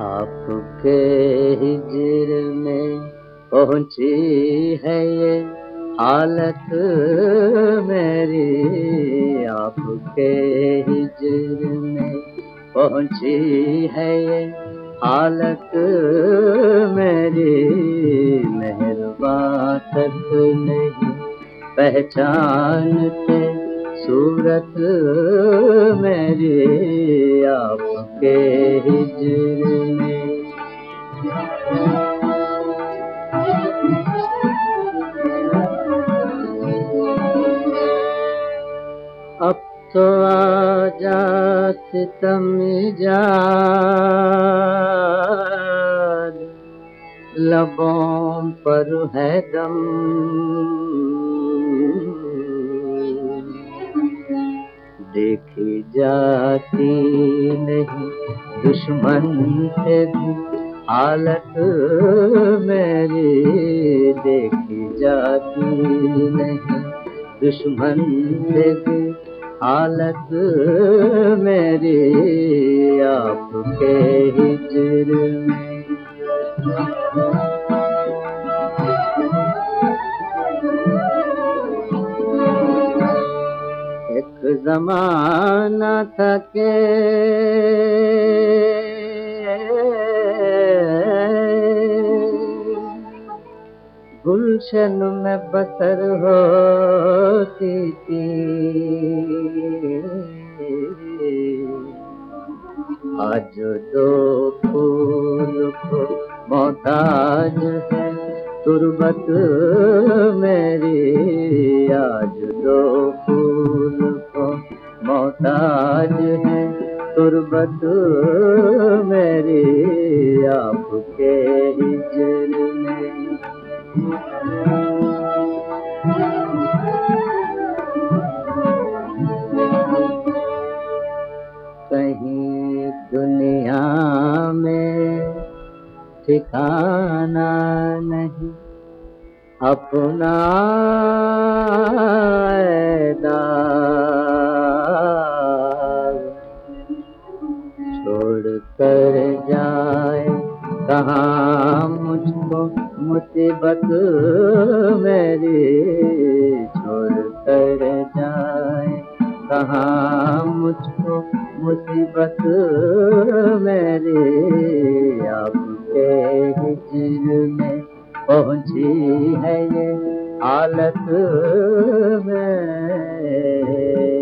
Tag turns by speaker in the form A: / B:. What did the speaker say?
A: آپ کے ہجر میں پہنچی ہے یہ حالت میری آپ کے ہجر میں پہنچی ہے یہ حالت میری مہربان تک نہیں پہچانتے صورت میری آپ کے ہجر میں۔ اب تو آ جا ستم جا لبوں پر ہے دم۔ دیکھی جاتی نہیں۔ دشمن سے بھی حالت میری دیکھی جاتی نہیں۔ دشمن سے بھی حالت میری آپ کے ہجر میں۔ زمانہ تھا کہ گلشن میں بسر ہوتی تھی۔ آج دو پھول کو محتاج ہے، تربت میری۔ آج دو محتاج ہے۔ تربت میری آپ کے ہجر میں۔ کہیں دنیا میں ٹھکانا نہیں اپنا مجھ کو مصیبت میری چھوڑ کر جائے۔ کہاں مجھ کو مصیبت میری آپ کے ہجر میں پہنچی ہے یہ حالت میں۔